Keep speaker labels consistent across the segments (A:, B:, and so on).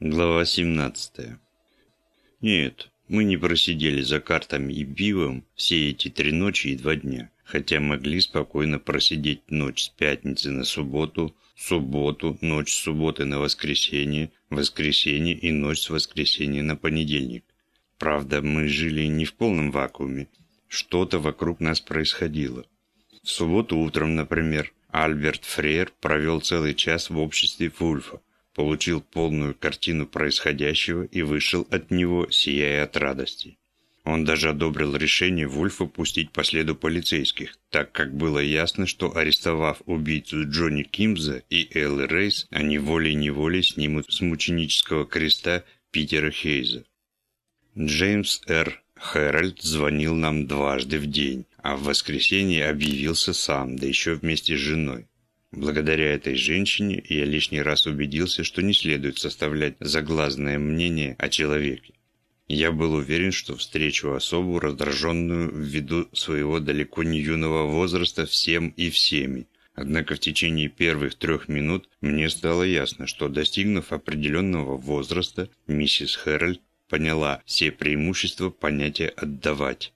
A: Глава 17. Нет, мы не просидели за картами и пивом все эти три ночи и два дня, хотя могли спокойно просидеть ночь с пятницы на субботу, субботу, ночь с субботы на воскресенье, воскресенье и ночь с воскресенья на понедельник. Правда, мы жили не в полном вакууме. Что-то вокруг нас происходило. В субботу утром, например, Альберт Фрейр провел целый час в обществе Вульфа получил полную картину происходящего и вышел от него, сияя от радости. Он даже одобрил решение Вульфа пустить по следу полицейских, так как было ясно, что арестовав убийцу Джонни Кимза и Эллы Рейс, они волей-неволей снимут с мученического креста Питера Хейза. Джеймс Р. Хэральд звонил нам дважды в день, а в воскресенье объявился сам, да еще вместе с женой. Благодаря этой женщине я лишний раз убедился, что не следует составлять заглазное мнение о человеке. Я был уверен, что встречу особу, раздраженную ввиду своего далеко не юного возраста всем и всеми. Однако в течение первых трех минут мне стало ясно, что достигнув определенного возраста, миссис Хэрольд поняла все преимущества понятия «отдавать».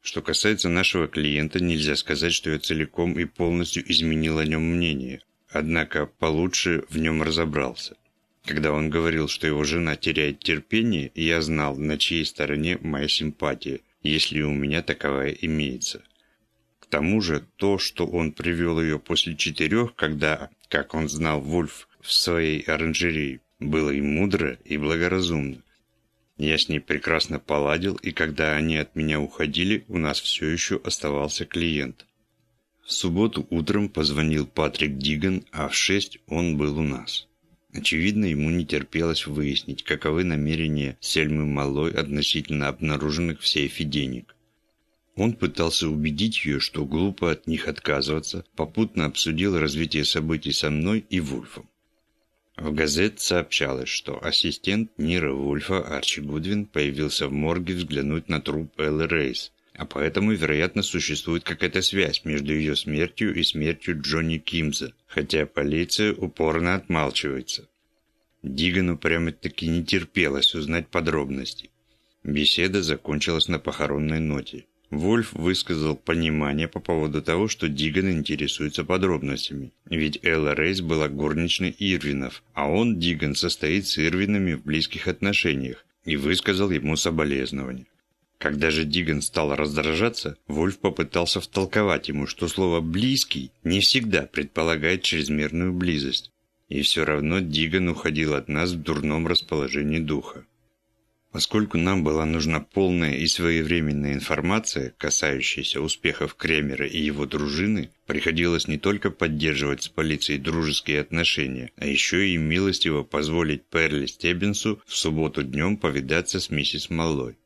A: Что касается нашего клиента, нельзя сказать, что я целиком и полностью изменил о нем мнение, однако получше в нем разобрался. Когда он говорил, что его жена теряет терпение, я знал, на чьей стороне моя симпатия, если у меня таковая имеется. К тому же, то, что он привел ее после четырех, когда, как он знал, Вульф в своей оранжерее, было и мудро, и благоразумно. Я с ней прекрасно поладил, и когда они от меня уходили, у нас все еще оставался клиент. В субботу утром позвонил Патрик Диган, а в шесть он был у нас. Очевидно, ему не терпелось выяснить, каковы намерения Сельмы Малой относительно обнаруженных в сейфе денег. Он пытался убедить ее, что глупо от них отказываться, попутно обсудил развитие событий со мной и Вульфом. В газет сообщалось, что ассистент Нира Вульфа Арчи Гудвин появился в морге взглянуть на труп Эллы Рейс, а поэтому, вероятно, существует какая-то связь между ее смертью и смертью Джонни Кимза, хотя полиция упорно отмалчивается. Дигану прямо-таки не терпелось узнать подробности. Беседа закончилась на похоронной ноте. Вольф высказал понимание по поводу того, что Диган интересуется подробностями. Ведь Элла Рейс была горничной Ирвинов, а он, Диган, состоит с Ирвинами в близких отношениях и высказал ему соболезнования. Когда же Диган стал раздражаться, Вольф попытался втолковать ему, что слово «близкий» не всегда предполагает чрезмерную близость. И все равно Диган уходил от нас в дурном расположении духа. Поскольку нам была нужна полная и своевременная информация, касающаяся успехов Кремера и его дружины, приходилось не только поддерживать с полицией дружеские отношения, а еще и милостиво позволить Перли Стеббинсу в субботу днем повидаться с миссис Маллой.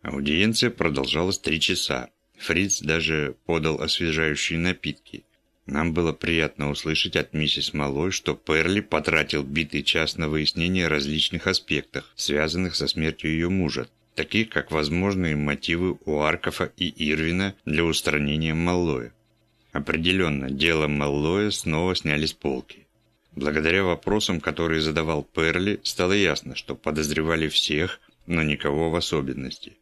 A: Аудиенция продолжалась три часа. Фриц даже подал освежающие напитки – нам было приятно услышать от миссис Малой, что Перли потратил битый час на выяснение различных аспектов, связанных со смертью ее мужа, таких как возможные мотивы у Аркофа и Ирвина для устранения Маллоя. Определенно, дело Маллоя снова сняли с полки. Благодаря вопросам, которые задавал Перли, стало ясно, что подозревали всех, но никого в особенности.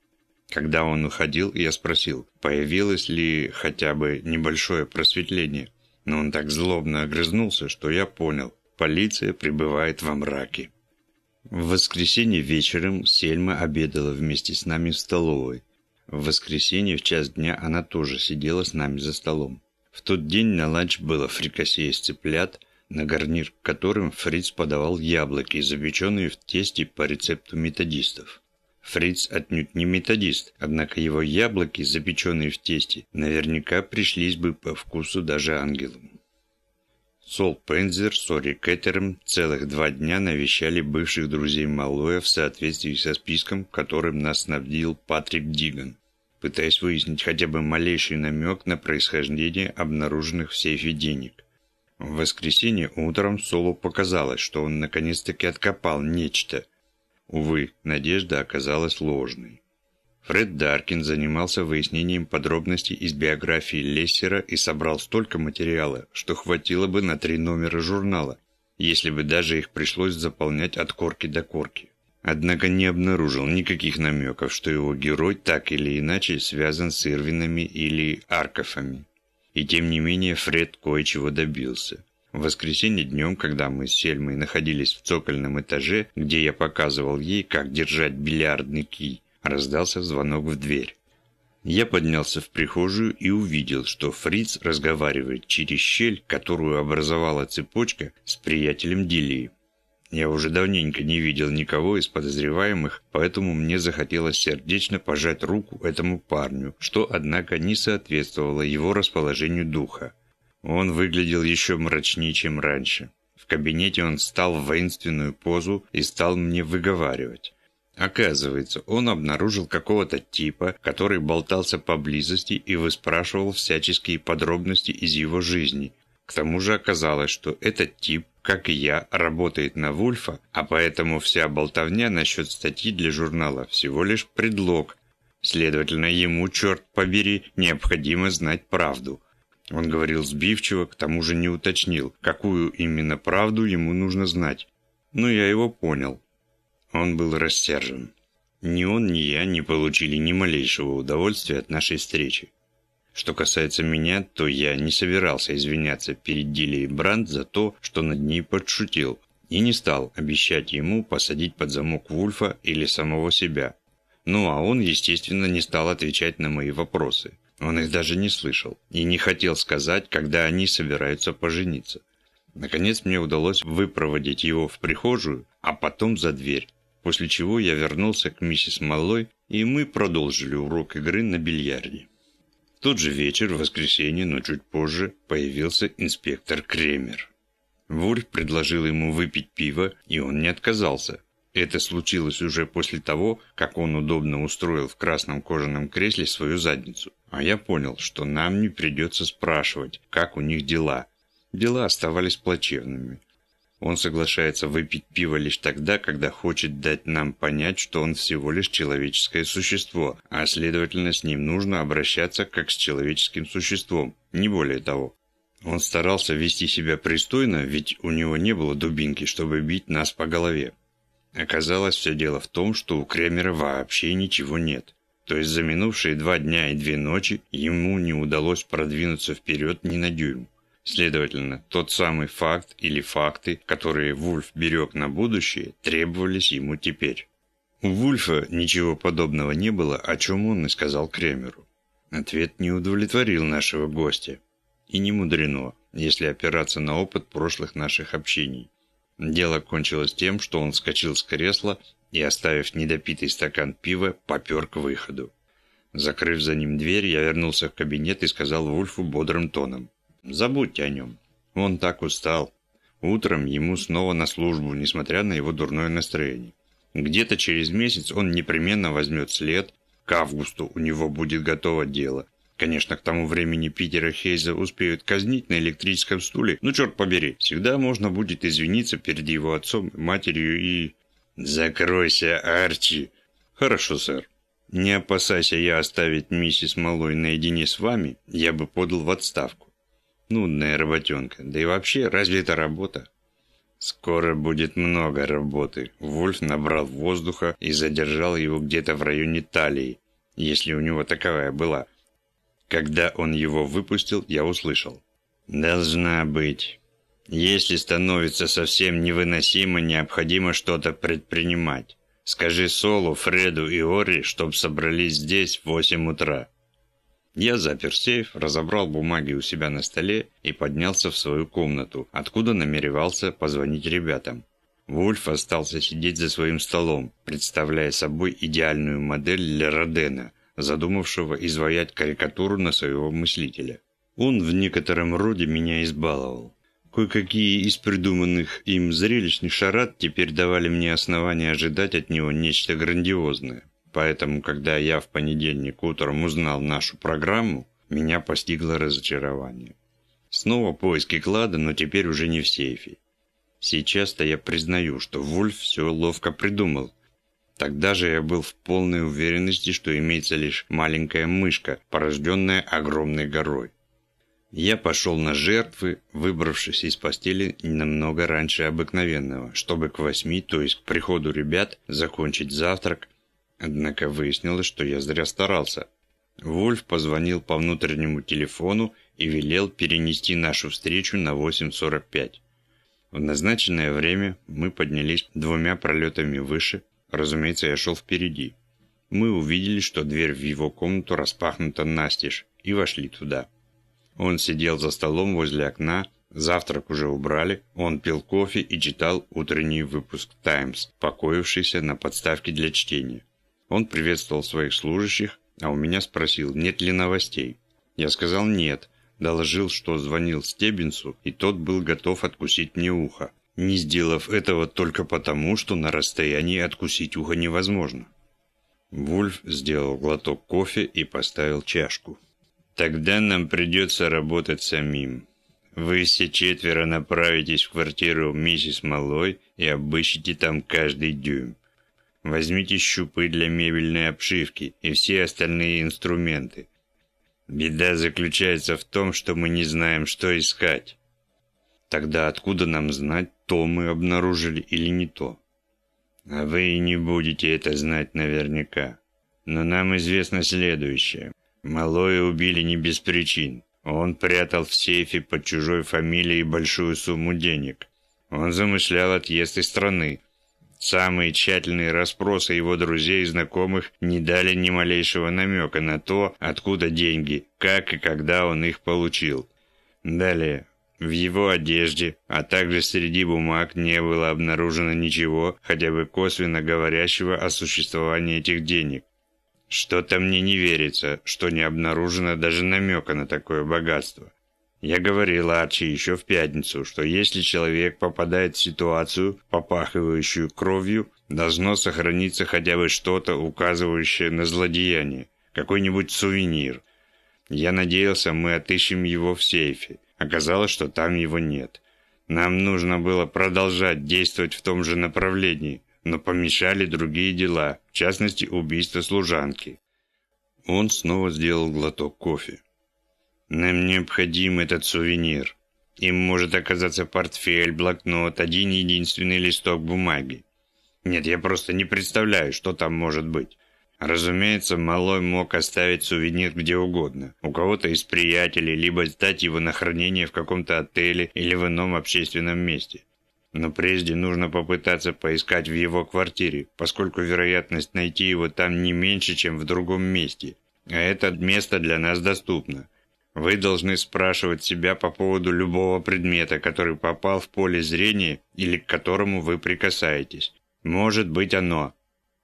A: Когда он уходил, я спросил, появилось ли хотя бы небольшое просветление. Но он так злобно огрызнулся, что я понял, полиция пребывает во мраке. В воскресенье вечером Сельма обедала вместе с нами в столовой. В воскресенье в час дня она тоже сидела с нами за столом. В тот день на ланч было фрикасе из цыплят, на гарнир к которым Фриц подавал яблоки, запеченные в тесте по рецепту методистов. Фриц отнюдь не методист, однако его яблоки, запеченные в тесте, наверняка пришлись бы по вкусу даже ангелам. Сол Пензер с Ори Кеттером целых два дня навещали бывших друзей Малоя в соответствии со списком, которым нас снабдил Патрик Диган, пытаясь выяснить хотя бы малейший намек на происхождение обнаруженных в сейфе денег. В воскресенье утром Солу показалось, что он наконец-таки откопал нечто – Увы, надежда оказалась ложной. Фред Даркин занимался выяснением подробностей из биографии Лессера и собрал столько материала, что хватило бы на три номера журнала. если бы даже их пришлось заполнять от корки до корки. Однако не обнаружил никаких намеков, что его герой так или иначе связан с Ирвинами или Аркофами. И тем не менее Фред кое-чего добился. В воскресенье днем, когда мы с Сельмой находились в цокольном этаже, где я показывал ей, как держать бильярдный кий, раздался звонок в дверь. Я поднялся в прихожую и увидел, что Фриц разговаривает через щель, которую образовала цепочка с приятелем Дилии. Я уже давненько не видел никого из подозреваемых, поэтому мне захотелось сердечно пожать руку этому парню, что, однако, не соответствовало его расположению духа. Он выглядел еще мрачнее, чем раньше. В кабинете он встал в воинственную позу и стал мне выговаривать. Оказывается, он обнаружил какого-то типа, который болтался поблизости и выспрашивал всяческие подробности из его жизни. К тому же оказалось, что этот тип, как и я, работает на Вульфа, а поэтому вся болтовня насчет статьи для журнала всего лишь предлог. Следовательно, ему, черт побери, необходимо знать правду. Он говорил сбивчиво, к тому же не уточнил, какую именно правду ему нужно знать. Но я его понял. Он был рассержен. Ни он, ни я не получили ни малейшего удовольствия от нашей встречи. Что касается меня, то я не собирался извиняться перед Дилей Бранд за то, что над ней подшутил, и не стал обещать ему посадить под замок Вульфа или самого себя. Ну а он, естественно, не стал отвечать на мои вопросы. Он их даже не слышал и не хотел сказать, когда они собираются пожениться. Наконец мне удалось выпроводить его в прихожую, а потом за дверь, после чего я вернулся к миссис Маллой, и мы продолжили урок игры на бильярде. В тот же вечер, в воскресенье, но чуть позже, появился инспектор Кремер. Вульф предложил ему выпить пиво, и он не отказался. Это случилось уже после того, как он удобно устроил в красном кожаном кресле свою задницу. А я понял, что нам не придется спрашивать, как у них дела. Дела оставались плачевными. Он соглашается выпить пиво лишь тогда, когда хочет дать нам понять, что он всего лишь человеческое существо, а следовательно с ним нужно обращаться как с человеческим существом, не более того. Он старался вести себя пристойно, ведь у него не было дубинки, чтобы бить нас по голове. Оказалось, все дело в том, что у Кремера вообще ничего нет. То есть за минувшие два дня и две ночи ему не удалось продвинуться вперед ни на дюйм. Следовательно, тот самый факт или факты, которые Вульф берег на будущее, требовались ему теперь. У Вульфа ничего подобного не было, о чем он и сказал Кремеру. Ответ не удовлетворил нашего гостя. И не мудрено, если опираться на опыт прошлых наших общений. Дело кончилось тем, что он вскочил с кресла и, оставив недопитый стакан пива, попер к выходу. Закрыв за ним дверь, я вернулся в кабинет и сказал Вульфу бодрым тоном. Забудьте о нем. Он так устал. Утром ему снова на службу, несмотря на его дурное настроение. Где-то через месяц он непременно возьмет след. К августу у него будет готово дело. Конечно, к тому времени Питера Хейза успеют казнить на электрическом стуле. Ну, черт побери, всегда можно будет извиниться перед его отцом, матерью и... «Закройся, Арчи!» «Хорошо, сэр. Не опасайся я оставить миссис Малой наедине с вами, я бы подал в отставку. Нудная работенка. Да и вообще, разве это работа? Скоро будет много работы. Вольф набрал воздуха и задержал его где-то в районе талии, если у него таковая была. Когда он его выпустил, я услышал. «Должна быть. Если становится совсем невыносимо, необходимо что-то предпринимать. Скажи Солу, Фреду и Ори, чтоб собрались здесь в восемь утра. Я запер сейф, разобрал бумаги у себя на столе и поднялся в свою комнату, откуда намеревался позвонить ребятам. Вульф остался сидеть за своим столом, представляя собой идеальную модель для Родена, задумавшего изваять карикатуру на своего мыслителя. Он в некотором роде меня избаловал. Кое-какие из придуманных им зрелищных шарат теперь давали мне основания ожидать от него нечто грандиозное. Поэтому, когда я в понедельник утром узнал нашу программу, меня постигло разочарование. Снова поиски клада, но теперь уже не в сейфе. Сейчас-то я признаю, что Вульф все ловко придумал. Тогда же я был в полной уверенности, что имеется лишь маленькая мышка, порожденная огромной горой. Я пошел на жертвы, выбравшись из постели намного раньше обыкновенного, чтобы к восьми, то есть к приходу ребят, закончить завтрак. Однако выяснилось, что я зря старался. Вольф позвонил по внутреннему телефону и велел перенести нашу встречу на 8.45. В назначенное время мы поднялись двумя пролетами выше, разумеется, я шел впереди. Мы увидели, что дверь в его комнату распахнута настежь, и вошли туда. Он сидел за столом возле окна, завтрак уже убрали, он пил кофе и читал утренний выпуск «Таймс», покоившийся на подставке для чтения. Он приветствовал своих служащих, а у меня спросил, нет ли новостей. Я сказал «нет», доложил, что звонил Стебенцу, и тот был готов откусить мне ухо, не сделав этого только потому, что на расстоянии откусить ухо невозможно. Вульф сделал глоток кофе и поставил чашку. Тогда нам придется работать самим. Вы все четверо направитесь в квартиру миссис Малой и обыщите там каждый дюйм. Возьмите щупы для мебельной обшивки и все остальные инструменты. Беда заключается в том, что мы не знаем, что искать. Тогда откуда нам знать, то мы обнаружили или не то? А вы и не будете это знать наверняка. Но нам известно следующее. Малоя убили не без причин. Он прятал в сейфе под чужой фамилией большую сумму денег. Он замышлял отъезд из страны. Самые тщательные расспросы его друзей и знакомых не дали ни малейшего намека на то, откуда деньги, как и когда он их получил. Далее. В его одежде, а также среди бумаг не было обнаружено ничего, хотя бы косвенно говорящего о существовании этих денег. Что-то мне не верится, что не обнаружено даже намека на такое богатство. Я говорил Арчи еще в пятницу, что если человек попадает в ситуацию, попахивающую кровью, должно сохраниться хотя бы что-то, указывающее на злодеяние, какой-нибудь сувенир. Я надеялся, мы отыщем его в сейфе. Оказалось, что там его нет. Нам нужно было продолжать действовать в том же направлении, но помешали другие дела, в частности убийство служанки. Он снова сделал глоток кофе. Нам необходим этот сувенир. Им может оказаться портфель, блокнот, один единственный листок бумаги. Нет, я просто не представляю, что там может быть. Разумеется, Малой мог оставить сувенир где угодно. У кого-то из приятелей, либо сдать его на хранение в каком-то отеле или в ином общественном месте. Но прежде нужно попытаться поискать в его квартире, поскольку вероятность найти его там не меньше, чем в другом месте. А это место для нас доступно. Вы должны спрашивать себя по поводу любого предмета, который попал в поле зрения или к которому вы прикасаетесь. Может быть оно.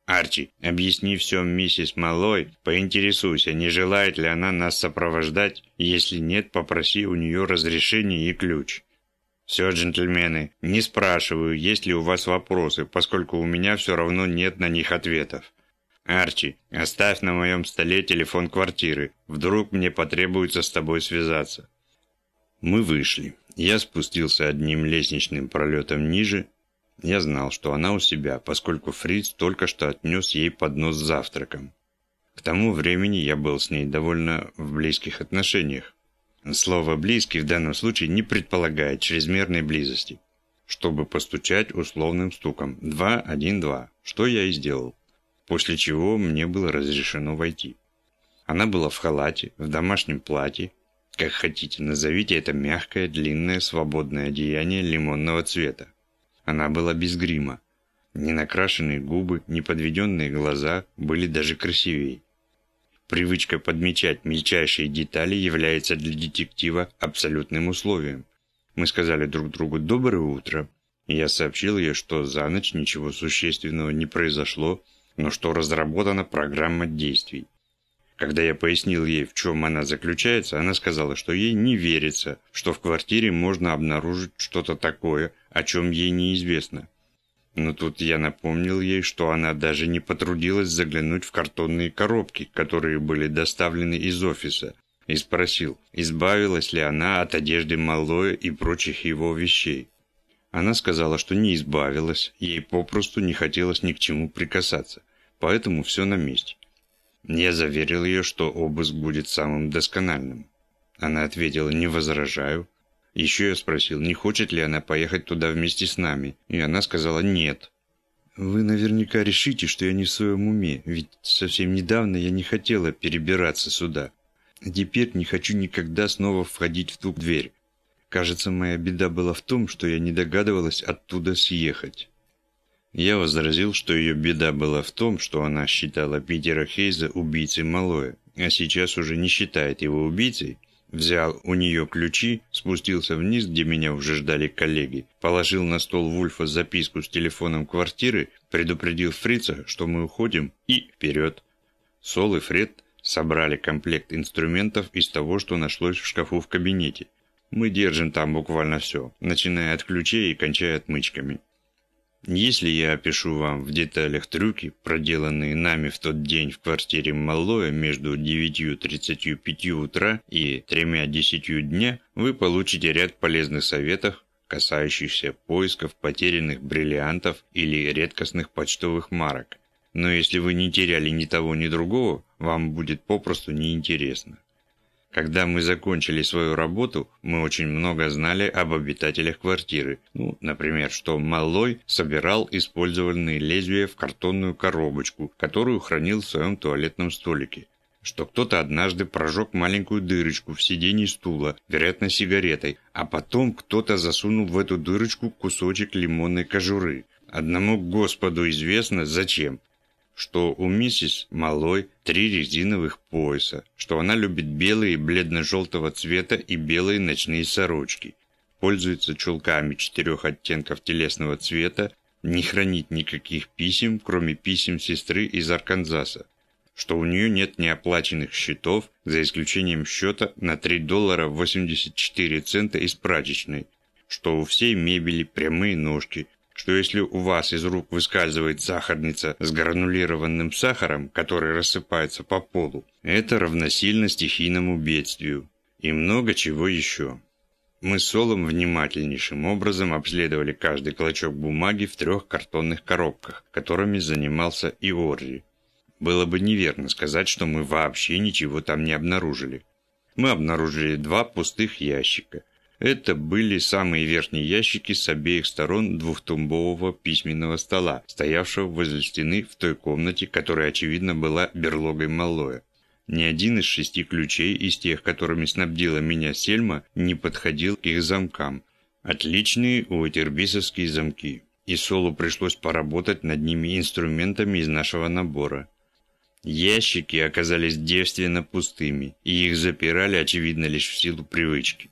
A: Арчи, объясни все миссис Малой, поинтересуйся, не желает ли она нас сопровождать, если нет, попроси у нее разрешение и ключ. «Все, джентльмены, не спрашиваю, есть ли у вас вопросы, поскольку у меня все равно нет на них ответов. Арчи, оставь на моем столе телефон квартиры. Вдруг мне потребуется с тобой связаться». Мы вышли. Я спустился одним лестничным пролетом ниже. Я знал, что она у себя, поскольку Фриц только что отнес ей поднос с завтраком. К тому времени я был с ней довольно в близких отношениях. Слово «близкий» в данном случае не предполагает чрезмерной близости. Чтобы постучать условным стуком «два, один, два», что я и сделал. После чего мне было разрешено войти. Она была в халате, в домашнем платье, как хотите, назовите это мягкое, длинное, свободное одеяние лимонного цвета. Она была без грима. Не накрашенные губы, не подведенные глаза были даже красивее. Привычка подмечать мельчайшие детали является для детектива абсолютным условием. Мы сказали друг другу «доброе утро», и я сообщил ей, что за ночь ничего существенного не произошло, но что разработана программа действий. Когда я пояснил ей, в чем она заключается, она сказала, что ей не верится, что в квартире можно обнаружить что-то такое, о чем ей неизвестно. Но тут я напомнил ей, что она даже не потрудилась заглянуть в картонные коробки, которые были доставлены из офиса, и спросил, избавилась ли она от одежды Малоя и прочих его вещей. Она сказала, что не избавилась, ей попросту не хотелось ни к чему прикасаться, поэтому все на месте. Я заверил ее, что обыск будет самым доскональным. Она ответила «не возражаю». Еще я спросил, не хочет ли она поехать туда вместе с нами, и она сказала «нет». Вы наверняка решите, что я не в своем уме, ведь совсем недавно я не хотела перебираться сюда. А теперь не хочу никогда снова входить в ту дверь. Кажется, моя беда была в том, что я не догадывалась оттуда съехать. Я возразил, что ее беда была в том, что она считала Питера Хейза убийцей Малоя, а сейчас уже не считает его убийцей, Взял у нее ключи, спустился вниз, где меня уже ждали коллеги, положил на стол Вульфа записку с телефоном квартиры, предупредил Фрица, что мы уходим, и вперед. Сол и Фред собрали комплект инструментов из того, что нашлось в шкафу в кабинете. Мы держим там буквально все, начиная от ключей и кончая отмычками. Если я опишу вам в деталях трюки, проделанные нами в тот день в квартире Маллоя между 9.35 утра и 3.10 дня, вы получите ряд полезных советов, касающихся поисков потерянных бриллиантов или редкостных почтовых марок. Но если вы не теряли ни того, ни другого, вам будет попросту неинтересно. Когда мы закончили свою работу, мы очень много знали об обитателях квартиры. Ну, например, что Маллой собирал использованные лезвия в картонную коробочку, которую хранил в своем туалетном столике. Что кто-то однажды прожег маленькую дырочку в сиденье стула, вероятно, сигаретой, а потом кто-то засунул в эту дырочку кусочек лимонной кожуры. Одному Господу известно, зачем что у миссис Малой три резиновых пояса, что она любит белые бледно-желтого цвета и белые ночные сорочки, пользуется чулками четырех оттенков телесного цвета, не хранит никаких писем, кроме писем сестры из Арканзаса, что у нее нет неоплаченных счетов, за исключением счета на 3 доллара 84 цента из прачечной, что у всей мебели прямые ножки, что если у вас из рук выскальзывает сахарница с гранулированным сахаром, который рассыпается по полу, это равносильно стихийному бедствию. И много чего еще. Мы с Солом внимательнейшим образом обследовали каждый клочок бумаги в трех картонных коробках, которыми занимался и Орри. Было бы неверно сказать, что мы вообще ничего там не обнаружили. Мы обнаружили два пустых ящика, это были самые верхние ящики с обеих сторон двухтумбового письменного стола, стоявшего возле стены в той комнате, которая, очевидно, была берлогой Маллоя. Ни один из шести ключей из тех, которыми снабдила меня Сельма, не подходил к их замкам. Отличные уэтербисовские замки. И Солу пришлось поработать над ними инструментами из нашего набора. Ящики оказались девственно пустыми, и их запирали, очевидно, лишь в силу привычки.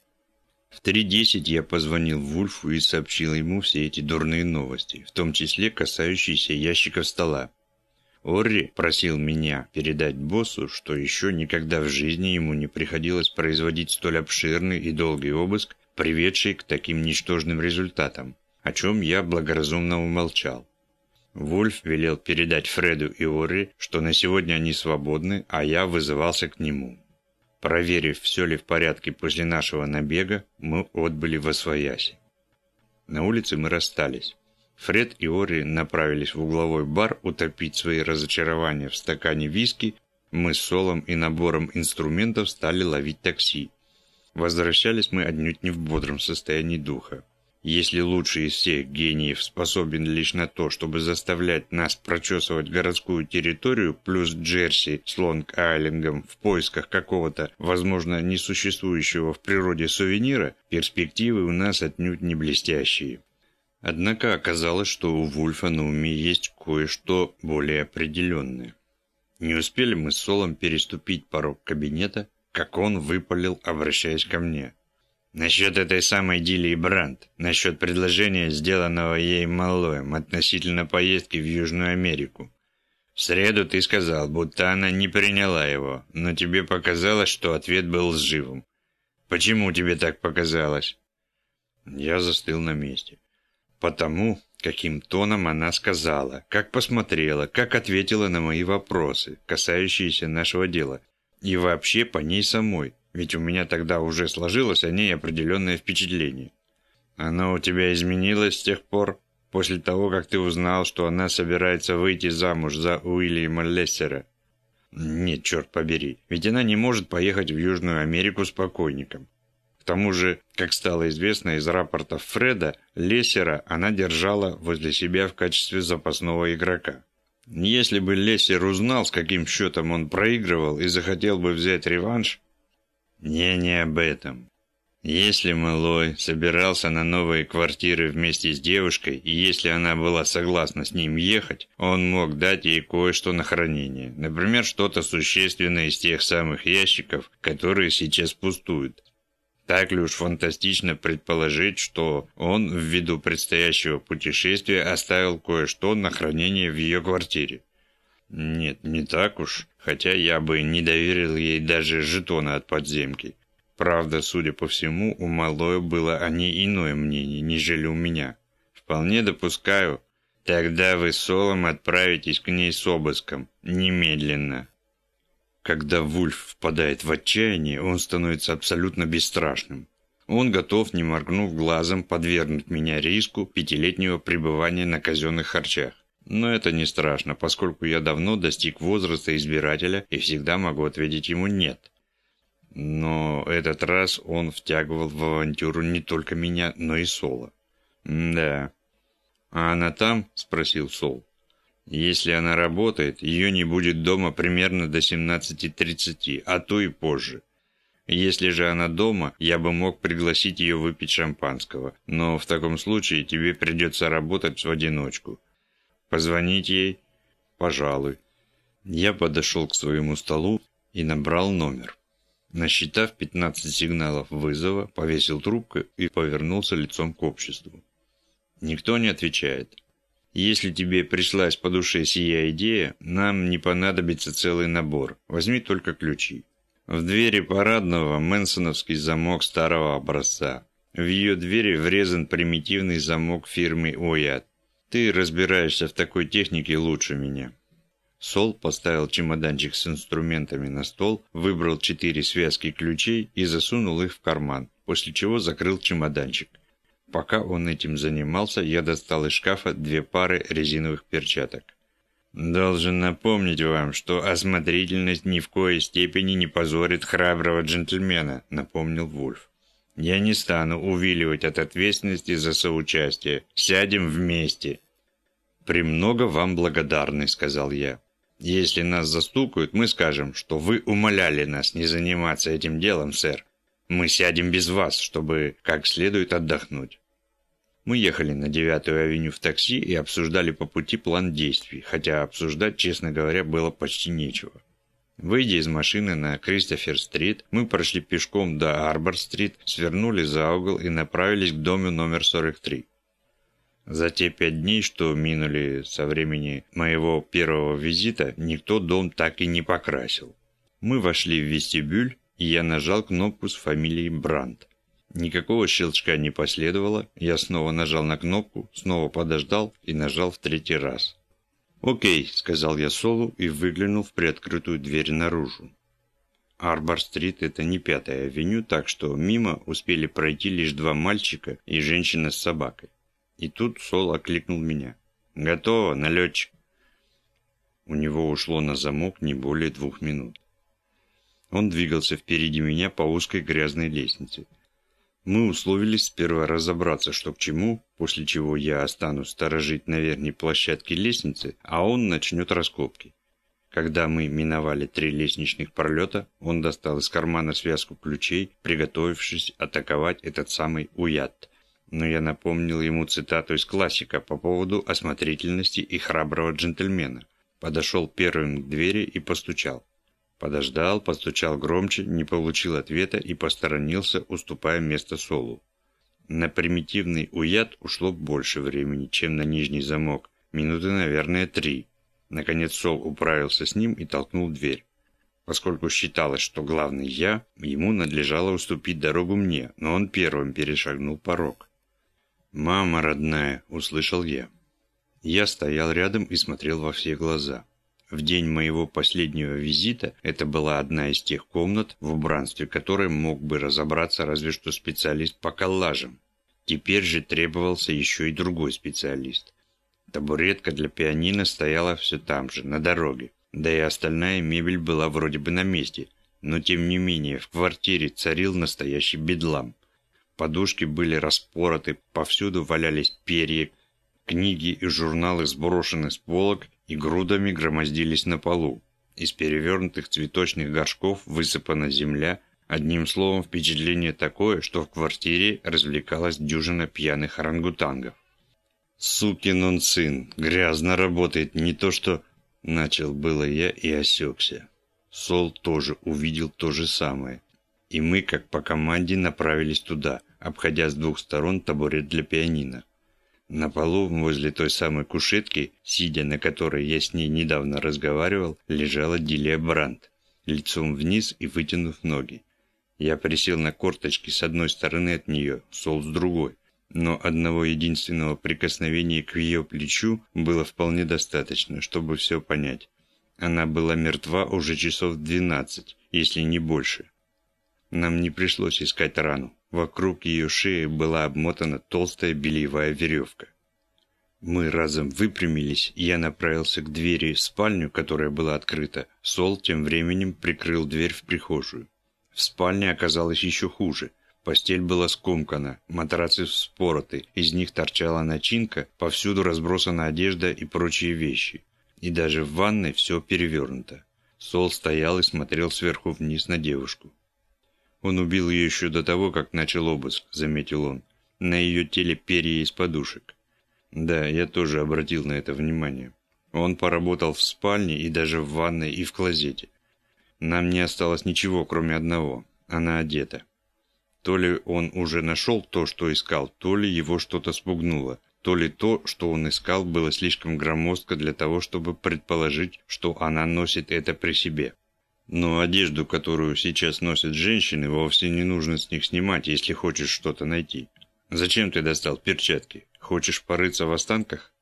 A: В 3.10 я позвонил Вульфу и сообщил ему все эти дурные новости, в том числе касающиеся ящиков стола. Орри просил меня передать боссу, что еще никогда в жизни ему не приходилось производить столь обширный и долгий обыск, приведший к таким ничтожным результатам, о чем я благоразумно умолчал. Вульф велел передать Фреду и Орри, что на сегодня они свободны, а я вызывался к нему. Проверив, все ли в порядке после нашего набега, мы отбыли во свояси. На улице мы расстались. Фред и Ори направились в угловой бар утопить свои разочарования в стакане виски, мы с Солом и набором инструментов стали ловить такси. Возвращались мы отнюдь не в бодром состоянии духа. Если лучший из всех гениев способен лишь на то, чтобы заставлять нас прочесывать городскую территорию плюс Джерси с Лонг-Айлингом в поисках какого-то, возможно, несуществующего в природе сувенира, перспективы у нас отнюдь не блестящие. Однако оказалось, что у Вульфа на уме есть кое-что более определенное. Не успели мы с Солом переступить порог кабинета, как он выпалил, обращаясь ко мне. Насчет этой самой Дилии Брандт, насчет предложения, сделанного ей Маллоем относительно поездки в Южную Америку. В среду ты сказал, будто она не приняла его, но тебе показалось, что ответ был лживым. Почему тебе так показалось? Я застыл на месте. Потому, каким тоном она сказала, как посмотрела, как ответила на мои вопросы, касающиеся нашего дела, и вообще по ней самой, ведь у меня тогда уже сложилось о ней определенное впечатление. Оно у тебя изменилось с тех пор, после того, как ты узнал, что она собирается выйти замуж за Уильяма Лессера? Нет, черт побери, ведь она не может поехать в Южную Америку с покойником. К тому же, как стало известно из рапортов Фреда, Лессера она держала возле себя в качестве запасного игрока. Если бы Лессер узнал, с каким счетом он проигрывал и захотел бы взять реванш... Не, не об этом. Если Малой собирался на новые квартиры вместе с девушкой, и если она была согласна с ним ехать, он мог дать ей кое-что на хранение. Например, что-то существенное из тех самых ящиков, которые сейчас пустуют. Так ли уж фантастично предположить, что он, ввиду предстоящего путешествия, оставил кое-что на хранение в ее квартире? Нет, не так уж, хотя я бы не доверил ей даже жетона от подземки. Правда, судя по всему, у Малоя было о ней иное мнение, нежели у меня. Вполне допускаю. Тогда вы с Солом отправитесь к ней с обыском. Немедленно. Когда Вульф впадает в отчаяние, он становится абсолютно бесстрашным. Он готов, не моргнув глазом, подвергнуть меня риску пятилетнего пребывания на казенных харчах. Но это не страшно, поскольку я давно достиг возраста избирателя и всегда могу ответить ему «нет». Но этот раз он втягивал в авантюру не только меня, но и Сола. «Да». «А она там?» – спросил Сол. «Если она работает, ее не будет дома примерно до 17.30, а то и позже. Если же она дома, я бы мог пригласить ее выпить шампанского, но в таком случае тебе придется работать в одиночку. Позвонить ей? Пожалуй». Я подошел к своему столу и набрал номер. Насчитав 15 сигналов вызова, повесил трубку и повернулся лицом к обществу. Никто не отвечает. Если тебе пришлась по душе сия идея, нам не понадобится целый набор. Возьми только ключи. В двери парадного мэнсоновский замок старого образца. В ее двери врезан примитивный замок фирмы «Оят». Ты разбираешься в такой технике лучше меня. Сол поставил чемоданчик с инструментами на стол, выбрал четыре связки ключей и засунул их в карман, после чего закрыл чемоданчик. Пока он этим занимался, я достал из шкафа две пары резиновых перчаток. «Должен напомнить вам, что осмотрительность ни в коей степени не позорит храброго джентльмена», — напомнил Вульф. «Я не стану увиливать от ответственности за соучастие. Сядем вместе». «Премного вам благодарны», — сказал я. Если нас застукают, мы скажем, что вы умоляли нас не заниматься этим делом, сэр. Мы сядем без вас, чтобы как следует отдохнуть. Мы ехали на Девятую авеню в такси и обсуждали по пути план действий, хотя обсуждать, честно говоря, было почти нечего. Выйдя из машины на Кристофер-стрит, мы прошли пешком до Арбор-стрит, свернули за угол и направились к дому номер 43. За те пять дней, что минули со времени моего первого визита, никто дом так и не покрасил. Мы вошли в вестибюль, и я нажал кнопку с фамилией Брандт. Никакого щелчка не последовало, я снова нажал на кнопку, снова подождал и нажал в третий раз. «Окей», — сказал я Солу и выглянул в приоткрытую дверь наружу. Арбор-стрит – это не пятая авеню, так что мимо успели пройти лишь два мальчика и женщина с собакой. И тут Сол окликнул меня. «Готово, налетчик!» У него ушло на замок не более двух минут. Он двигался впереди меня по узкой грязной лестнице. Мы условились сперва разобраться, что к чему, после чего я останусь сторожить на верхней площадке лестницы, а он начнет раскопки. Когда мы миновали три лестничных пролета, он достал из кармана связку ключей, приготовившись атаковать этот самый уят но я напомнил ему цитату из классика по поводу осмотрительности и храброго джентльмена. Подошел первым к двери и постучал. Подождал, постучал громче, не получил ответа и посторонился, уступая место Солу. На примитивный уят ушло больше времени, чем на нижний замок. Минуты, наверное, три. Наконец Сол управился с ним и толкнул дверь. Поскольку считалось, что главный я, ему надлежало уступить дорогу мне, но он первым перешагнул порог. «Мама родная!» – услышал я. Я стоял рядом и смотрел во все глаза. В день моего последнего визита это была одна из тех комнат, в убранстве которой мог бы разобраться разве что специалист по коллажам. Теперь же требовался еще и другой специалист. Табуретка для пианино стояла все там же, на дороге. Да и остальная мебель была вроде бы на месте, но тем не менее в квартире царил настоящий бедлам. Подушки были распороты, повсюду валялись перья, книги и журналы сброшены с полок и грудами громоздились на полу. Из перевернутых цветочных горшков высыпана земля, одним словом впечатление такое, что в квартире развлекалась дюжина пьяных орангутангов. «Сукин он сын, грязно работает, не то что...» Начал было я и осекся. Сол тоже увидел то же самое. И мы, как по команде, направились туда, обходя с двух сторон табурет для пианино. На полу возле той самой кушетки, сидя на которой я с ней недавно разговаривал, лежала Дилия Брандт, лицом вниз и вытянув ноги. Я присел на корточки с одной стороны от нее, Сол с другой, но одного единственного прикосновения к ее плечу было вполне достаточно, чтобы все понять. Она была мертва уже часов двенадцать, если не больше. Нам не пришлось искать рану. Вокруг ее шеи была обмотана толстая бельевая веревка. Мы разом выпрямились, и я направился к двери в спальню, которая была открыта. Сол тем временем прикрыл дверь в прихожую. В спальне оказалось еще хуже. Постель была скомкана, матрацы вспороты, из них торчала начинка, повсюду разбросана одежда и прочие вещи. И даже в ванной все перевернуто. Сол стоял и смотрел сверху вниз на девушку. Он убил ее еще до того, как начал обыск, заметил он. На ее теле перья из подушек. Да, я тоже обратил на это внимание. Он поработал в спальне и даже в ванной и в клозете. Нам не осталось ничего, кроме одного. Она одета. То ли он уже нашел то, что искал, то ли его что-то спугнуло, то ли то, что он искал, было слишком громоздко для того, чтобы предположить, что она носит это при себе. Но одежду, которую сейчас носят женщины, вовсе не нужно с них снимать, если хочешь что-то найти. Зачем ты достал перчатки? Хочешь порыться в останках?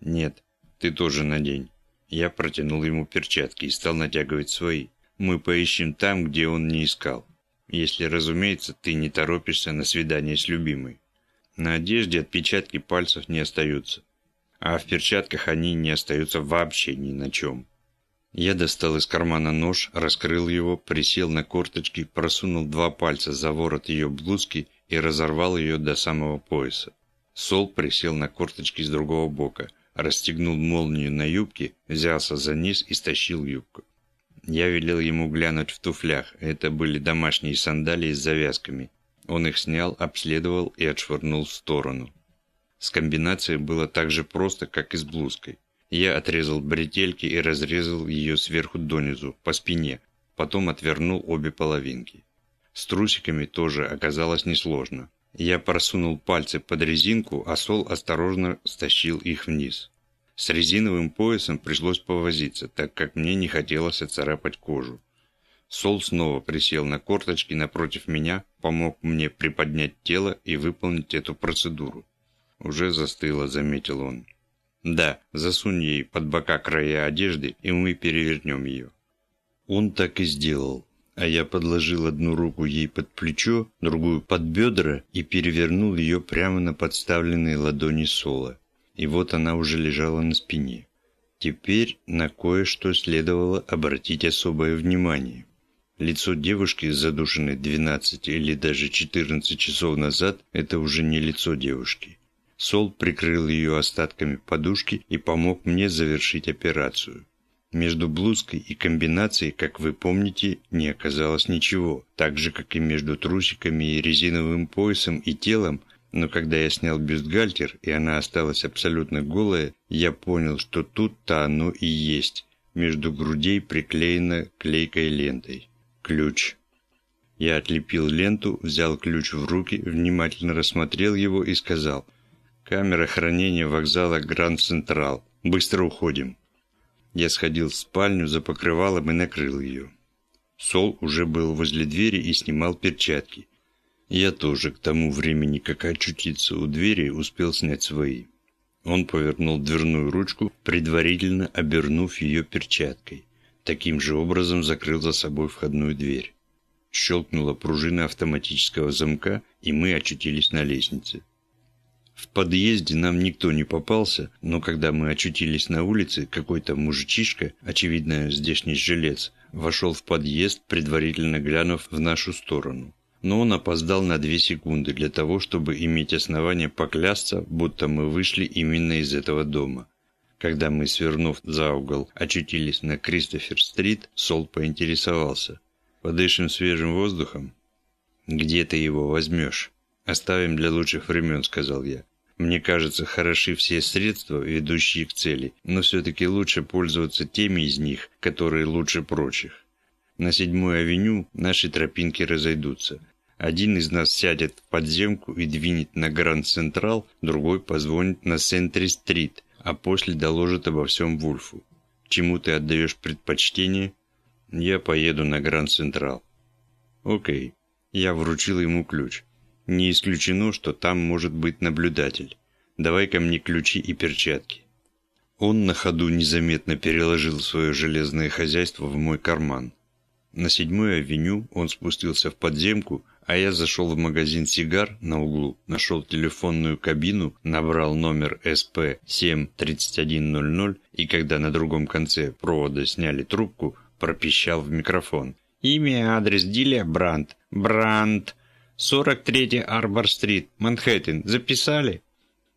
A: Нет, ты тоже надень. Я протянул ему перчатки и стал натягивать свои. Мы поищем там, где он не искал. Если, разумеется, ты не торопишься на свидание с любимой. На одежде отпечатки пальцев не остаются. А в перчатках они не остаются вообще ни на чем. Я достал из кармана нож, раскрыл его, присел на корточки, просунул два пальца за ворот ее блузки и разорвал ее до самого пояса. Сол присел на корточки с другого бока, расстегнул молнию на юбке, взялся за низ и стащил юбку. Я велел ему глянуть в туфлях, это были домашние сандалии с завязками. Он их снял, обследовал и отшвырнул в сторону. С комбинацией было так же просто, как и с блузкой. Я отрезал бретельки и разрезал ее сверху донизу, по спине, потом отвернул обе половинки. С трусиками тоже оказалось несложно. Я просунул пальцы под резинку, а Сол осторожно стащил их вниз. С резиновым поясом пришлось повозиться, так как мне не хотелось оцарапать кожу. Сол снова присел на корточки напротив меня, помог мне приподнять тело и выполнить эту процедуру. «Уже застыло», — заметил он. Да, засунь ей под бока края одежды, и мы перевернем ее. Он так и сделал, а я подложил одну руку ей под плечо, другую под бедра и перевернул ее прямо на подставленные ладони Сола. И вот она уже лежала на спине. Теперь на кое-что следовало обратить особое внимание. Лицо девушки, задушенной 12 или даже 14 часов назад, это уже не лицо девушки. Сол прикрыл ее остатками подушки и помог мне завершить операцию. Между блузкой и комбинацией, как вы помните, не оказалось ничего, так же, как и между трусиками и резиновым поясом и телом, но когда я снял бюстгальтер, и она осталась абсолютно голая, я понял, что тут-то оно и есть. Между грудей приклеено клейкой лентой. Ключ. Я отлепил ленту, взял ключ в руки, внимательно рассмотрел его и сказал – Камера хранения вокзала Гранд Централ. Быстро уходим. Я сходил в спальню за покрывалом и накрыл ее. Сол уже был возле двери и снимал перчатки. Я тоже к тому времени, как очутиться у двери, успел снять свои. Он повернул дверную ручку, предварительно обернув ее перчаткой. Таким же образом закрыл за собой входную дверь. Щелкнула пружина автоматического замка, и мы очутились на лестнице. В подъезде нам никто не попался, но когда мы очутились на улице, какой-то мужичишка, очевидно здешний жилец, вошел в подъезд, предварительно глянув в нашу сторону. Но он опоздал на две секунды для того, чтобы иметь основание поклясться, будто мы вышли именно из этого дома. Когда мы, свернув за угол, очутились на Кристофер-стрит, Сол поинтересовался. «Подышим свежим воздухом?» «Где ты его возьмешь?» «Оставим для лучших времен», — сказал я. «Мне кажется, хороши все средства, ведущие к цели, но все-таки лучше пользоваться теми из них, которые лучше прочих. На седьмой авеню наши тропинки разойдутся. Один из нас сядет в подземку и двинет на Гранд Централ, другой позвонит на Сентри-стрит, а после доложит обо всем Вульфу. Чему ты отдаешь предпочтение? Я поеду на Гранд Централ. Окей. Я вручил ему ключ. Не исключено, что там может быть наблюдатель. Давай ко мне ключи и перчатки. Он на ходу незаметно переложил свое железное хозяйство в мой карман. На седьмой авеню он спустился в подземку, а я зашел в магазин сигар на углу, нашел телефонную кабину, набрал номер СП 73100 и когда на другом конце провода сняли трубку, пропищал в микрофон. «Имя адрес Диля Брандт. Брандт. 43 Арбор-стрит, Манхэттен. Записали?»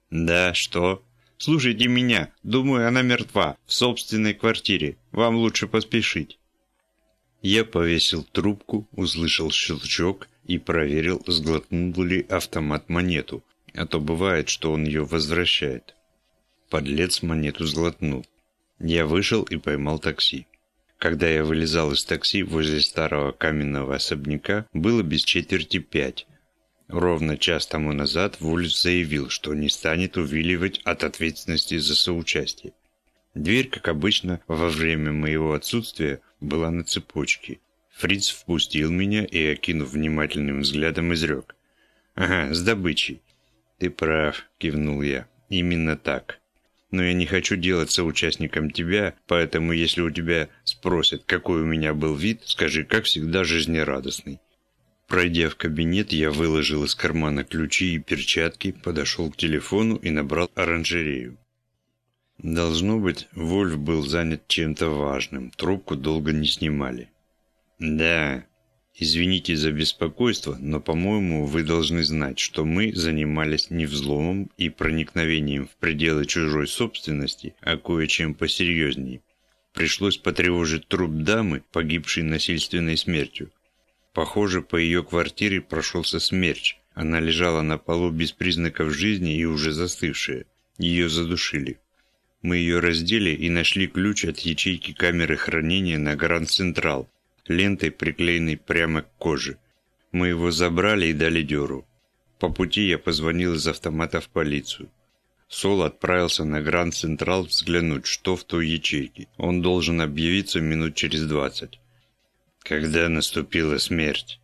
A: «Да, что?» «Слушайте меня. Думаю, она мертва. В собственной квартире. Вам лучше поспешить». Я повесил трубку, услышал щелчок и проверил, сглотнул ли автомат монету, а то бывает, что он ее возвращает. Подлец монету сглотнул. Я вышел и поймал такси. Когда я вылезал из такси возле старого каменного особняка, было без четверти пять. Ровно час тому назад Вульф заявил, что не станет увиливать от ответственности за соучастие. Дверь, как обычно, во время моего отсутствия была на цепочке. Фриц впустил меня и, окинув внимательным взглядом, изрек. «Ага, с добычей». «Ты прав», — кивнул я. «Именно так. Но я не хочу делаться участником тебя, поэтому если у тебя спросят, какой у меня был вид, скажи, как всегда, жизнерадостный». Пройдя в кабинет, я выложил из кармана ключи и перчатки, подошел к телефону и набрал оранжерею. Должно быть, Вольф был занят чем-то важным, трубку долго не снимали. «Да, извините за беспокойство, но, по-моему, вы должны знать, что мы занимались не взломом и проникновением в пределы чужой собственности, а кое-чем посерьезней. Пришлось потревожить труп дамы, погибшей насильственной смертью. Похоже, по ее квартире прошелся смерч. Она лежала на полу без признаков жизни и уже застывшая. Ее задушили. Мы ее раздели и нашли ключ от ячейки камеры хранения на Гранд Централ, лентой приклеенной прямо к коже. Мы его забрали и дали дёру. По пути я позвонил из автомата в полицию. Сол отправился на Гранд Централ взглянуть, что в той ячейке. Он должен объявиться минут через двадцать. Когда наступила смерть?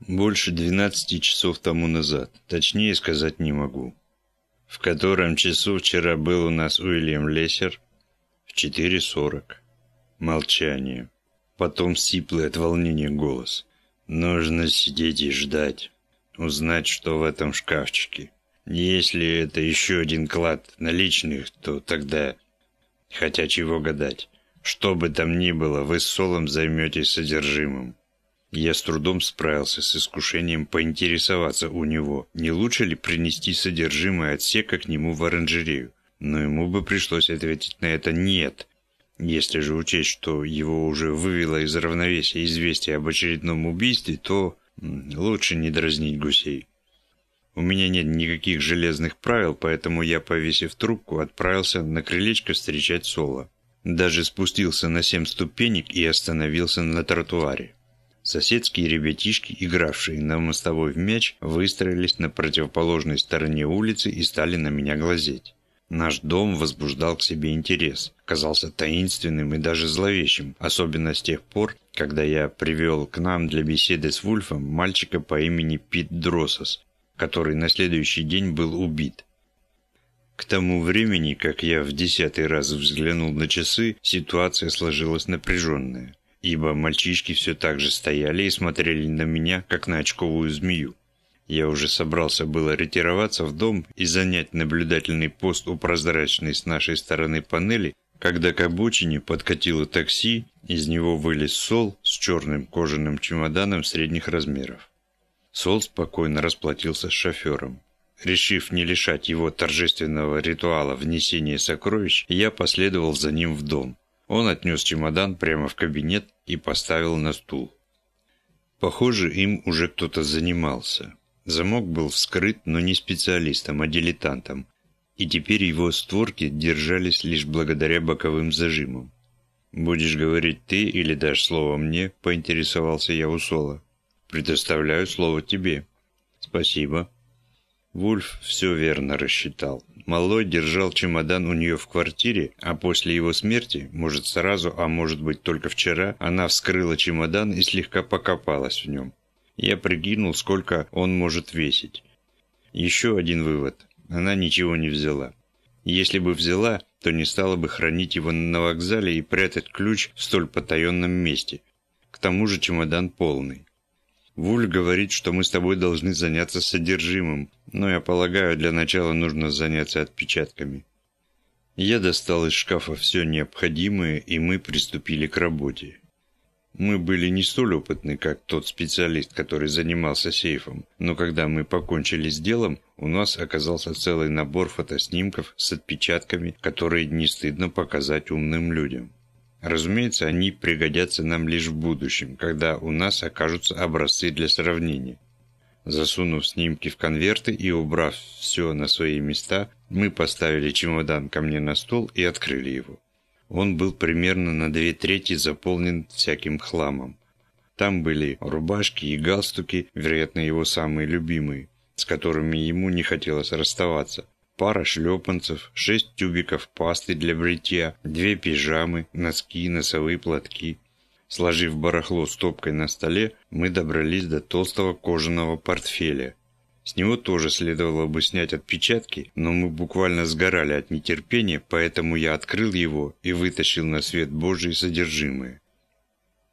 A: Больше двенадцати часов тому назад. Точнее сказать не могу. В котором часу вчера был у нас Уильям Лессер? В четыре сорок. Молчание. Потом сиплый от волнения голос. Нужно сидеть и ждать. Узнать, что в этом шкафчике. Если это еще один клад наличных, то тогда... Хотя чего гадать. Что бы там ни было, вы с Солом займетесь содержимым. Я с трудом справился с искушением поинтересоваться у него, не лучше ли принести содержимое отсека к нему в оранжерею. Но ему бы пришлось ответить на это «нет». Если же учесть, что его уже вывело из равновесия известие об очередном убийстве, то лучше не дразнить гусей. У меня нет никаких железных правил, поэтому я, повесив трубку, отправился на крылечко встречать Соло. Даже спустился на семь ступенек и остановился на тротуаре. Соседские ребятишки, игравшие на мостовой в мяч, выстроились на противоположной стороне улицы и стали на меня глазеть. Наш дом возбуждал к себе интерес, казался таинственным и даже зловещим, особенно с тех пор, когда я привел к нам для беседы с Вульфом мальчика по имени Пит Дросос, который на следующий день был убит. К тому времени, как я в десятый раз взглянул на часы, ситуация сложилась напряженная, ибо мальчишки все так же стояли и смотрели на меня, как на очковую змею. Я уже собрался было ретироваться в дом и занять наблюдательный пост у прозрачной с нашей стороны панели, когда к обочине подкатило такси, из него вылез Сол с черным кожаным чемоданом средних размеров. Сол спокойно расплатился с шофером. Решив не лишать его торжественного ритуала внесения сокровищ, я последовал за ним в дом. Он отнес чемодан прямо в кабинет и поставил на стул. Похоже, им уже кто-то занимался. Замок был вскрыт, но не специалистом, а дилетантом, и теперь его створки держались лишь благодаря боковым зажимам. «Будешь говорить ты или дашь слово мне?» – поинтересовался я у Сола. «Предоставляю слово тебе». «Спасибо». Вульф все верно рассчитал. Малой держал чемодан у нее в квартире, а после его смерти, может сразу, а может быть только вчера, она вскрыла чемодан и слегка покопалась в нем. Я прикинул, сколько он может весить. Еще один вывод. Она ничего не взяла. Если бы взяла, то не стала бы хранить его на вокзале и прятать ключ в столь потаенном месте. К тому же чемодан полный. Вуль говорит, что мы с тобой должны заняться содержимым, но я полагаю, для начала нужно заняться отпечатками. Я достал из шкафа все необходимое, и мы приступили к работе. Мы были не столь опытны, как тот специалист, который занимался сейфом, но когда мы покончили с делом, у нас оказался целый набор фотоснимков с отпечатками, которые не стыдно показать умным людям. Разумеется, они пригодятся нам лишь в будущем, когда у нас окажутся образцы для сравнения. Засунув снимки в конверты и убрав все на свои места, мы поставили чемодан ко мне на стол и открыли его. Он был примерно на две трети заполнен всяким хламом. Там были рубашки и галстуки, вероятно, его самые любимые, с которыми ему не хотелось расставаться. Пара шлепанцев, шесть тюбиков пасты для бритья, две пижамы, носки, носовые платки. Сложив барахло стопкой на столе, мы добрались до толстого кожаного портфеля. С него тоже следовало бы снять отпечатки, но мы буквально сгорали от нетерпения, поэтому я открыл его и вытащил на свет Божий содержимое.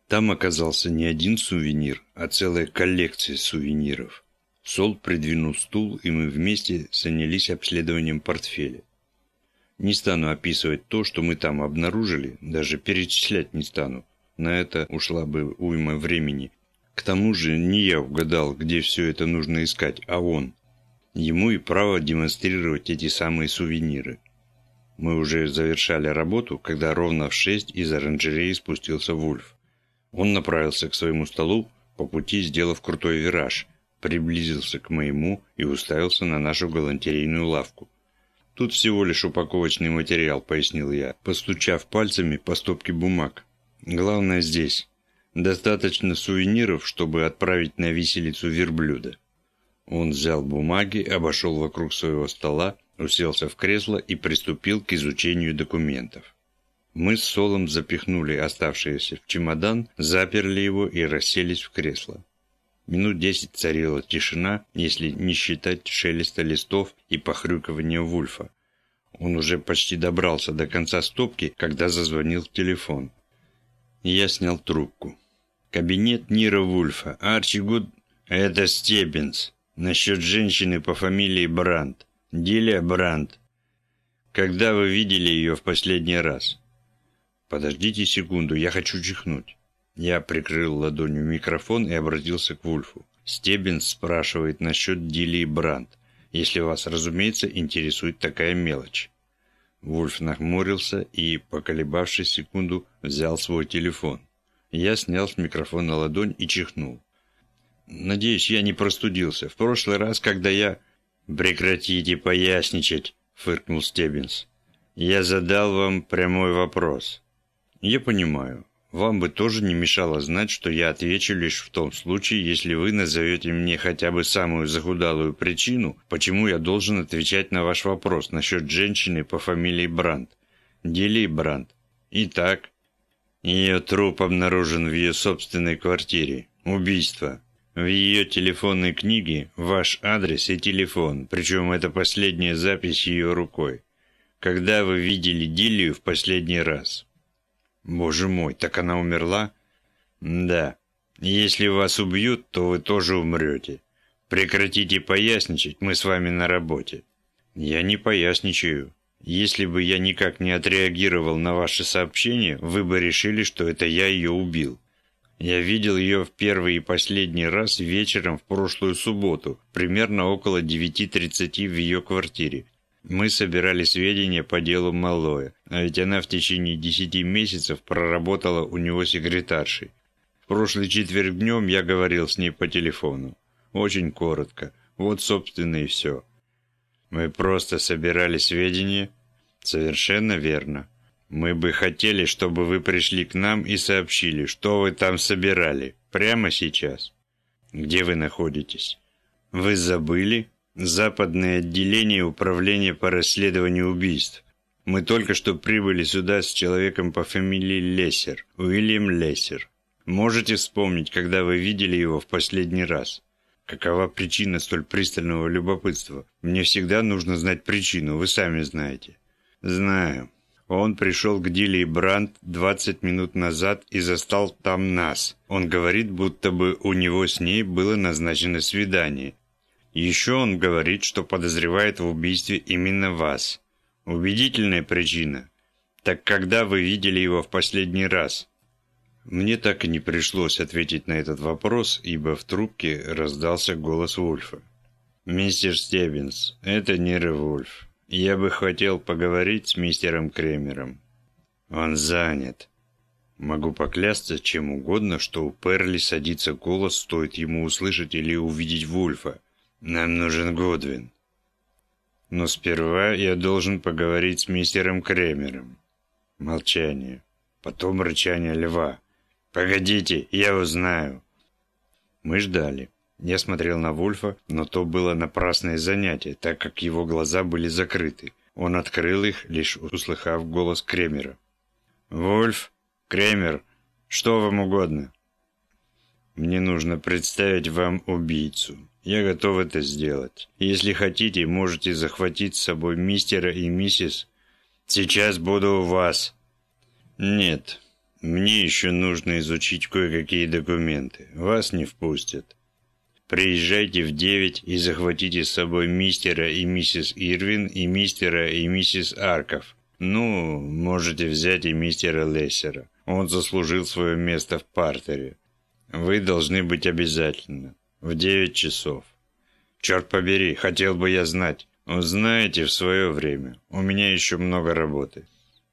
A: Там оказался не один сувенир, а целая коллекция сувениров. Сол придвинул стул, и мы вместе занялись обследованием портфеля. Не стану описывать то, что мы там обнаружили, даже перечислять не стану. На это ушла бы уйма времени, к тому же не я угадал, где все это нужно искать, а он. Ему и право демонстрировать эти самые сувениры. Мы уже завершали работу, когда ровно в шесть из оранжереи спустился Вульф. Он направился к своему столу, по пути сделав крутой вираж, приблизился к моему и уставился на нашу галантерейную лавку. «Тут всего лишь упаковочный материал», — пояснил я, постучав пальцами по стопке бумаг. «Главное здесь. Достаточно сувениров, чтобы отправить на виселицу верблюда. Он взял бумаги, обошел вокруг своего стола, уселся в кресло и приступил к изучению документов. Мы с Солом запихнули оставшиеся в чемодан, заперли его и расселись в кресло. Минут десять царила тишина, если не считать шелеста листов и похрюкивания Вульфа. Он уже почти добрался до конца стопки, когда зазвонил телефон. Я снял трубку. Кабинет Ниро Вульфа. Арчи Гуд... Это Стеббинс. Насчет женщины по фамилии Брандт. Дилия Брандт. Когда вы видели ее в последний раз? Подождите секунду, я хочу чихнуть. Я прикрыл ладонью микрофон и обратился к Вульфу. Стеббинс спрашивает насчет Дилии Брандт, если вас, разумеется, интересует такая мелочь. Вульф нахмурился и, поколебавшись секунду, взял свой телефон. Я снял с микрофона ладонь и чихнул. «Надеюсь, я не простудился. В прошлый раз, когда я...» «Прекратите поясничать», — фыркнул Стеббинс. «Я задал вам прямой вопрос». «Я понимаю. Вам бы тоже не мешало знать, что я отвечу лишь в том случае, если вы назовете мне хотя бы самую захудалую причину, почему я должен отвечать на ваш вопрос насчет женщины по фамилии Бранд. Дели Бранд. Итак, ее труп обнаружен в ее собственной квартире. Убийство. В ее телефонной книге ваш адрес и телефон, причем это последняя запись ее рукой. Когда вы видели Дилию в последний раз? Боже мой, так она умерла? Да. Если вас убьют, то вы тоже умрете. Прекратите поясничать, мы с вами на работе. Я не поясничаю. Если бы я никак не отреагировал на ваше сообщение, вы бы решили, что это я ее убил. Я видел ее в первый и последний раз вечером в прошлую субботу, примерно около 9.30 в ее квартире. Мы собирали сведения по делу Малоя, а ведь она в течение 10 месяцев проработала у него секретаршей. В прошлый четверг днем я говорил с ней по телефону. Очень коротко. Вот, собственно, и все. Мы просто собирали сведения? Совершенно верно. Мы бы хотели, чтобы вы пришли к нам и сообщили, что вы там собирали. Прямо сейчас. Где вы находитесь? Вы забыли? Западное отделение управления по расследованию убийств. Мы только что прибыли сюда с человеком по фамилии Лессер, Уильям Лессер. Можете вспомнить, когда вы видели его в последний раз? Какова причина столь пристального любопытства? Мне всегда нужно знать причину, вы сами знаете. Знаю. Он пришел к Дилли и Брандт 20 минут назад и застал там нас. Он говорит, будто бы у него с ней было назначено свидание. Еще он говорит, что подозревает в убийстве именно вас. Убедительная причина. Так когда вы видели его в последний раз? Мне так и не пришлось ответить на этот вопрос, ибо в трубке раздался голос Вульфа. «Мистер Стеббинс, это не Ревульф. Я бы хотел поговорить с мистером Кремером. Он занят. Могу поклясться чем угодно, что у Перли садится голос, стоит ему услышать или увидеть Вульфа. Нам нужен Годвин. Но сперва я должен поговорить с мистером Кремером. Молчание. Потом рычание льва. «Погодите, я узнаю». Мы ждали. Я смотрел на Вульфа, но то было напрасное занятие, так как его глаза были закрыты. Он открыл их, лишь услыхав голос Кремера. «Вульф? Кремер? Что вам угодно?» «Мне нужно представить вам убийцу. Я готов это сделать. Если хотите, можете захватить с собой мистера и миссис. Сейчас буду у вас». «Нет, мне еще нужно изучить кое-какие документы. Вас не впустят. Приезжайте в девять и захватите с собой мистера и миссис Ирвин и мистера и миссис Арков. Ну, можете взять и мистера Лессера. Он заслужил свое место в партере. Вы должны быть обязательно. В девять часов. Черт побери, хотел бы я знать. Узнаете в свое время. У меня еще много работы.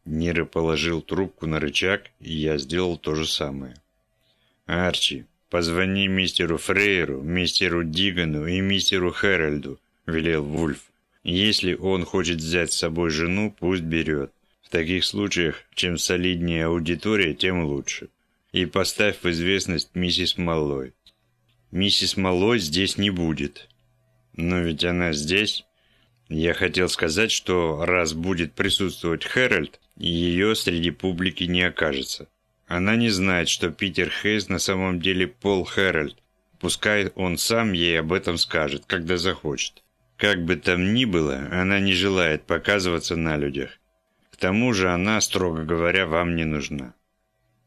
A: Нира положил трубку на рычаг, и я сделал то же самое. Арчи, «Позвони мистеру Фрейеру, мистеру Дигану и мистеру Хэральду», – велел Вульф. «Если он хочет взять с собой жену, пусть берет. В таких случаях, чем солиднее аудитория, тем лучше. И поставь в известность миссис Маллой. Миссис Маллой здесь не будет». «Но ведь она здесь». Я хотел сказать, что раз будет присутствовать Хэральд, ее среди публики не окажется. Она не знает, что Питер Хейс на самом деле Пол Хэрольд. Пускай он сам ей об этом скажет, когда захочет. Как бы там ни было, она не желает показываться на людях. К тому же она, строго говоря, вам не нужна.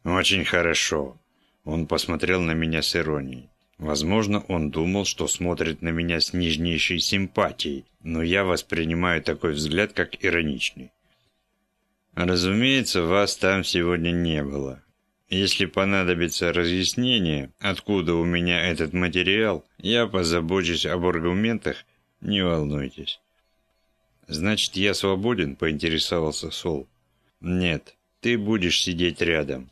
A: Очень хорошо. Он посмотрел на меня с иронией. Возможно, он думал, что смотрит на меня с нежнейшей симпатией, но я воспринимаю такой взгляд как ироничный. Разумеется, вас там сегодня не было. Если понадобится разъяснение, откуда у меня этот материал, я позабочусь об аргументах, не волнуйтесь. Значит, я свободен, поинтересовался Сол. Нет, ты будешь сидеть рядом.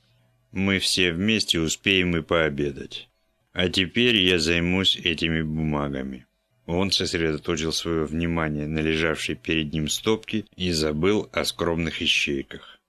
A: Мы все вместе успеем и пообедать. А теперь я займусь этими бумагами. Он сосредоточил свое внимание на лежавшей перед ним стопке и забыл о скромных ищейках.